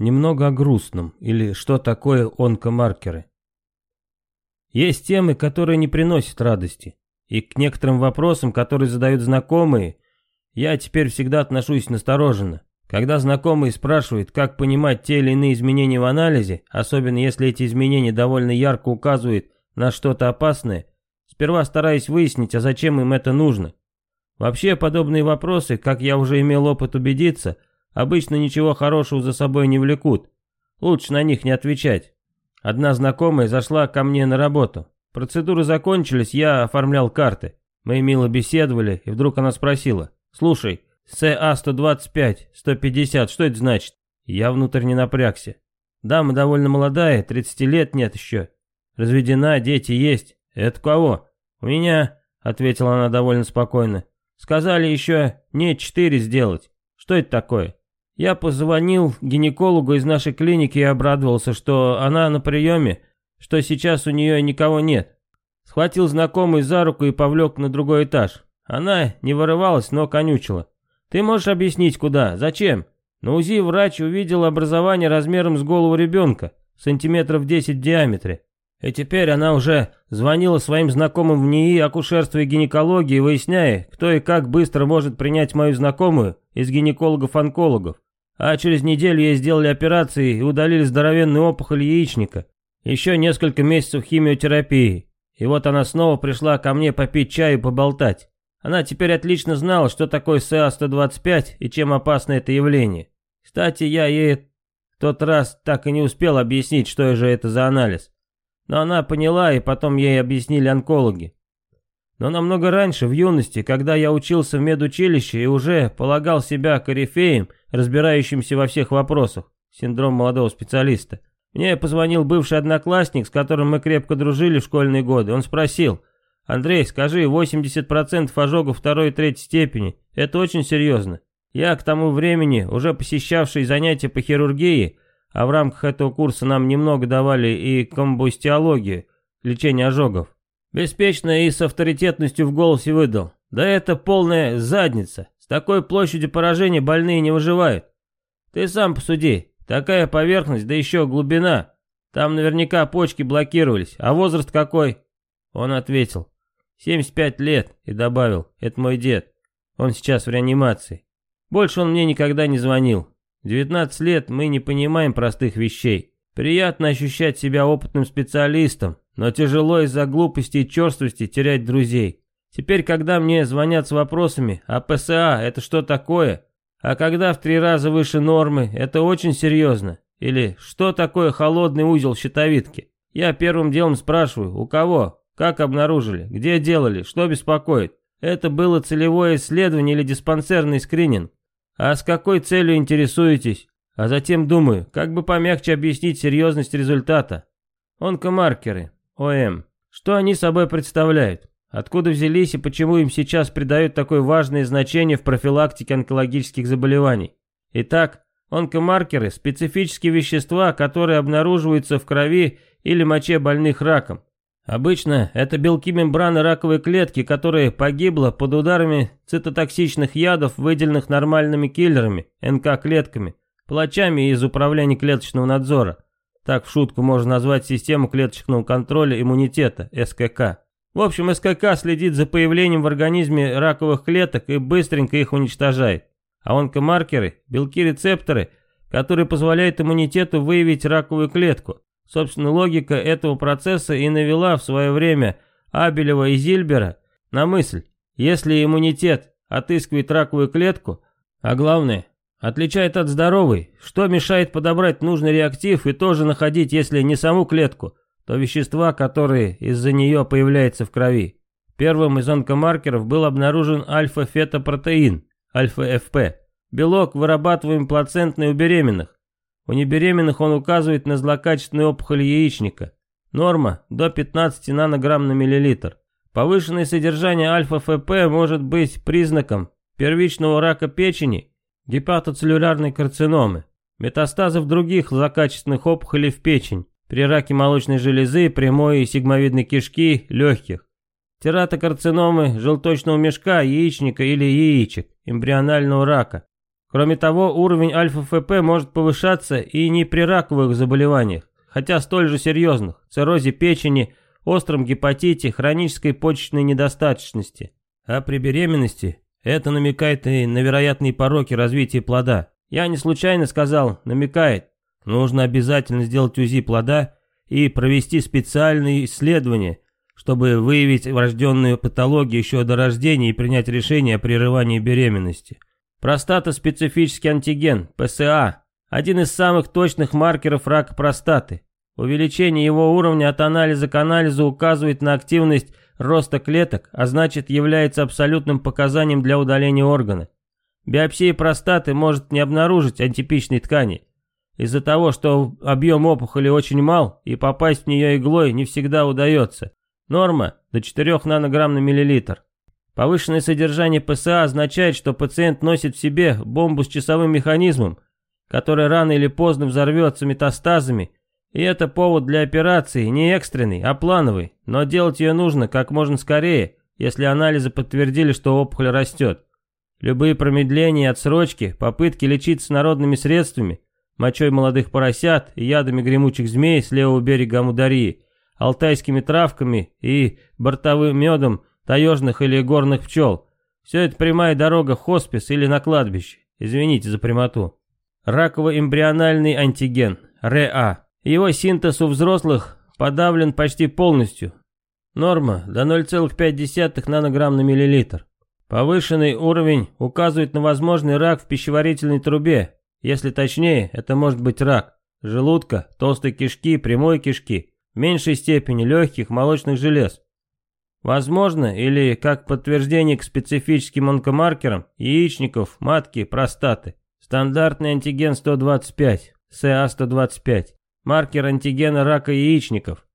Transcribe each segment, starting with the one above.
немного о грустном, или что такое онкомаркеры. Есть темы, которые не приносят радости, и к некоторым вопросам, которые задают знакомые, я теперь всегда отношусь настороженно. Когда знакомый спрашивает, как понимать те или иные изменения в анализе, особенно если эти изменения довольно ярко указывают на что-то опасное, сперва стараюсь выяснить, а зачем им это нужно. Вообще, подобные вопросы, как я уже имел опыт убедиться, обычно ничего хорошего за собой не влекут. Лучше на них не отвечать. Одна знакомая зашла ко мне на работу. Процедуры закончились, я оформлял карты. Мы мило беседовали, и вдруг она спросила, «Слушай, СА-125, 150, что это значит? Я внутренне напрягся. Дама довольно молодая, 30 лет нет еще. Разведена, дети есть. Это кого? У меня, ответила она довольно спокойно. Сказали еще не 4 сделать. Что это такое? Я позвонил гинекологу из нашей клиники и обрадовался, что она на приеме, что сейчас у нее никого нет. Схватил знакомый за руку и повлек на другой этаж. Она не вырывалась, но конючила. Ты можешь объяснить, куда? Зачем? На УЗИ врач увидел образование размером с голову ребенка, сантиметров 10 в диаметре. И теперь она уже звонила своим знакомым в НИИ акушерства и гинекологии, выясняя, кто и как быстро может принять мою знакомую из гинекологов-онкологов. А через неделю ей сделали операции и удалили здоровенную опухоль яичника. Еще несколько месяцев химиотерапии. И вот она снова пришла ко мне попить чаю и поболтать. Она теперь отлично знала, что такое СА-125 и чем опасно это явление. Кстати, я ей в тот раз так и не успел объяснить, что же это за анализ. Но она поняла, и потом ей объяснили онкологи. Но намного раньше, в юности, когда я учился в медучилище и уже полагал себя корифеем, разбирающимся во всех вопросах, синдром молодого специалиста, мне позвонил бывший одноклассник, с которым мы крепко дружили в школьные годы. Он спросил, Андрей, скажи, 80% ожогов второй и третьей степени. Это очень серьезно. Я к тому времени, уже посещавший занятия по хирургии, а в рамках этого курса нам немного давали и комбустиологию, лечение ожогов, беспечно и с авторитетностью в голосе выдал. Да это полная задница. С такой площадью поражения больные не выживают. Ты сам посуди. Такая поверхность, да еще глубина. Там наверняка почки блокировались. А возраст какой? Он ответил. 75 лет и добавил, это мой дед. Он сейчас в реанимации. Больше он мне никогда не звонил. 19 лет мы не понимаем простых вещей. Приятно ощущать себя опытным специалистом, но тяжело из-за глупости и черствости терять друзей. Теперь, когда мне звонят с вопросами, а ПСА это что такое? А когда в три раза выше нормы, это очень серьезно. Или что такое холодный узел щитовидки? Я первым делом спрашиваю, у кого? Как обнаружили? Где делали? Что беспокоит? Это было целевое исследование или диспансерный скрининг? А с какой целью интересуетесь? А затем думаю, как бы помягче объяснить серьезность результата. Онкомаркеры, ОМ. Что они собой представляют? Откуда взялись и почему им сейчас придают такое важное значение в профилактике онкологических заболеваний? Итак, онкомаркеры – специфические вещества, которые обнаруживаются в крови или моче больных раком. Обычно это белки мембраны раковой клетки, которая погибла под ударами цитотоксичных ядов, выделенных нормальными киллерами, НК-клетками, палачами из управления клеточного надзора. Так в шутку можно назвать систему клеточного контроля иммунитета, СКК. В общем, СКК следит за появлением в организме раковых клеток и быстренько их уничтожает. А онкомаркеры – белки-рецепторы, которые позволяют иммунитету выявить раковую клетку. Собственно, логика этого процесса и навела в свое время Абелева и Зильбера на мысль, если иммунитет отыскивает раковую клетку, а главное, отличает от здоровой, что мешает подобрать нужный реактив и тоже находить, если не саму клетку, то вещества, которые из-за нее появляются в крови. Первым из онкомаркеров был обнаружен альфа-фетопротеин, альфа-ФП, белок, вырабатываемый плацентной у беременных. У небеременных он указывает на злокачественную опухоль яичника. Норма до 15 нанограмм на миллилитр. Повышенное содержание альфа-ФП может быть признаком первичного рака печени, гепатоцеллюлярной карциномы, метастазов других злокачественных опухолей в печень, при раке молочной железы, прямой и сигмовидной кишки, легких, тератокарциномы желточного мешка, яичника или яичек, эмбрионального рака, Кроме того, уровень альфа-ФП может повышаться и не при раковых заболеваниях, хотя столь же серьезных, циррозе печени, остром гепатите, хронической почечной недостаточности. А при беременности это намекает и на вероятные пороки развития плода. Я не случайно сказал «намекает». Нужно обязательно сделать УЗИ плода и провести специальные исследования, чтобы выявить врожденную патологию еще до рождения и принять решение о прерывании беременности. Простата – специфический антиген, ПСА, один из самых точных маркеров рака простаты. Увеличение его уровня от анализа к анализу указывает на активность роста клеток, а значит является абсолютным показанием для удаления органа. Биопсия простаты может не обнаружить антипичной ткани. Из-за того, что объем опухоли очень мал, и попасть в нее иглой не всегда удается. Норма до 4 нанограмм на миллилитр. Повышенное содержание ПСА означает, что пациент носит в себе бомбу с часовым механизмом, которая рано или поздно взорвется метастазами и это повод для операции не экстренный, а плановый, но делать ее нужно как можно скорее, если анализы подтвердили, что опухоль растет. Любые промедления отсрочки, попытки лечиться народными средствами, мочой молодых поросят и ядами гремучих змей с левого берега Амударии, алтайскими травками и бортовым медом таежных или горных пчел. Все это прямая дорога в хоспис или на кладбище. Извините за прямоту. Раково-эмбриональный антиген, РЭА. Его синтез у взрослых подавлен почти полностью. Норма до 0,5 нанограмм на миллилитр. Повышенный уровень указывает на возможный рак в пищеварительной трубе. Если точнее, это может быть рак желудка, толстой кишки, прямой кишки, в меньшей степени легких, молочных желез. Возможно, или как подтверждение к специфическим онкомаркерам, яичников, матки, простаты. Стандартный антиген 125, СА-125 маркер антигена рака яичников.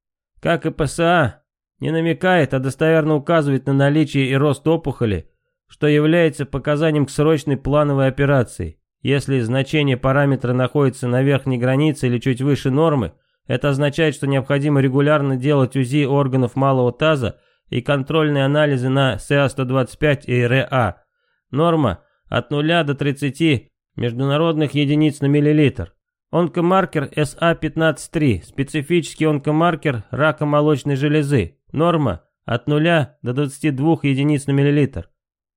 Как и ПСА, не намекает, а достоверно указывает на наличие и рост опухоли, что является показанием к срочной плановой операции. Если значение параметра находится на верхней границе или чуть выше нормы, это означает, что необходимо регулярно делать УЗИ органов малого таза и контрольные анализы на СА-125 и РА. Норма от 0 до 30 международных единиц на миллилитр. Онкомаркер СА-15-3, специфический онкомаркер рака молочной железы, норма от 0 до 22 единиц на миллилитр.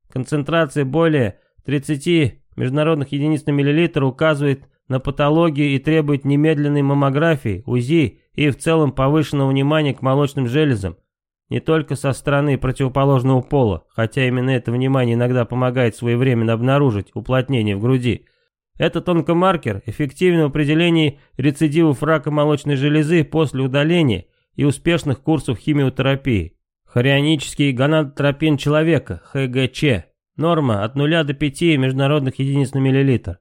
Концентрация более 30 международных единиц на миллилитр указывает на патологию и требует немедленной маммографии, УЗИ и в целом повышенного внимания к молочным железам, не только со стороны противоположного пола, хотя именно это внимание иногда помогает своевременно обнаружить уплотнение в груди – этот онкомаркер эффективен в определении рецидивов рака молочной железы после удаления и успешных курсов химиотерапии. Хорионический гонадотропин человека, ХГЧ, норма от 0 до 5 международных единиц на миллилитр.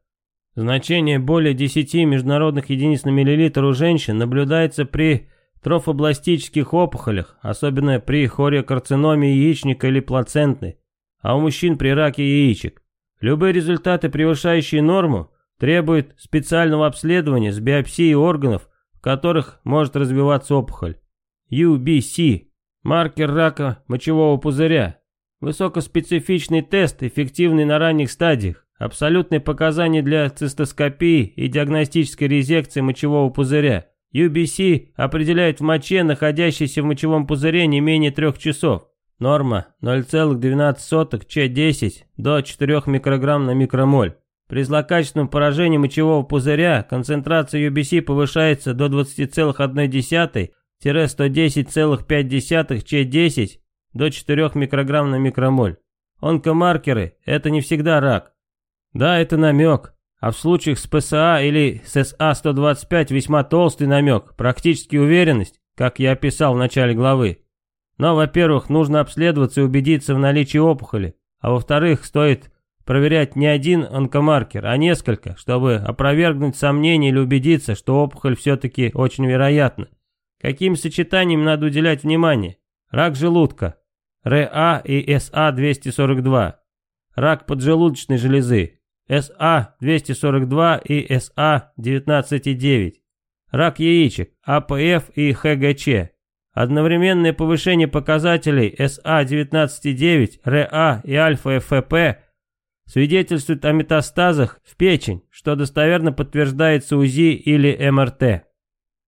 Значение более 10 международных единиц на миллилитр у женщин наблюдается при трофобластических опухолях, особенно при хориокарциноме яичника или плацентной, а у мужчин при раке яичек. Любые результаты, превышающие норму, требуют специального обследования с биопсией органов, в которых может развиваться опухоль. UBC – маркер рака мочевого пузыря. Высокоспецифичный тест, эффективный на ранних стадиях. Абсолютные показания для цистоскопии и диагностической резекции мочевого пузыря. UBC определяет в моче, находящейся в мочевом пузыре, не менее трех часов. Норма 0,12 Ч10 до 4 микрограмм на микромоль. При злокачественном поражении мочевого пузыря концентрация UBC повышается до 20,1-110,5 Ч10 до 4 микрограмм на микромоль. Онкомаркеры – это не всегда рак. Да, это намек, а в случаях с ПСА или с СА-125 весьма толстый намек, практически уверенность, как я описал в начале главы. Но, во-первых, нужно обследоваться и убедиться в наличии опухоли, а во-вторых, стоит проверять не один онкомаркер, а несколько, чтобы опровергнуть сомнения или убедиться, что опухоль все-таки очень вероятна. Каким сочетанием надо уделять внимание? Рак желудка, РА и СА-242, рак поджелудочной железы, СА-242 и СА-19,9, рак яичек, АПФ и ХГЧ, Одновременное повышение показателей СА-19,9, РА и альфа-ФП свидетельствует о метастазах в печень, что достоверно подтверждается УЗИ или МРТ.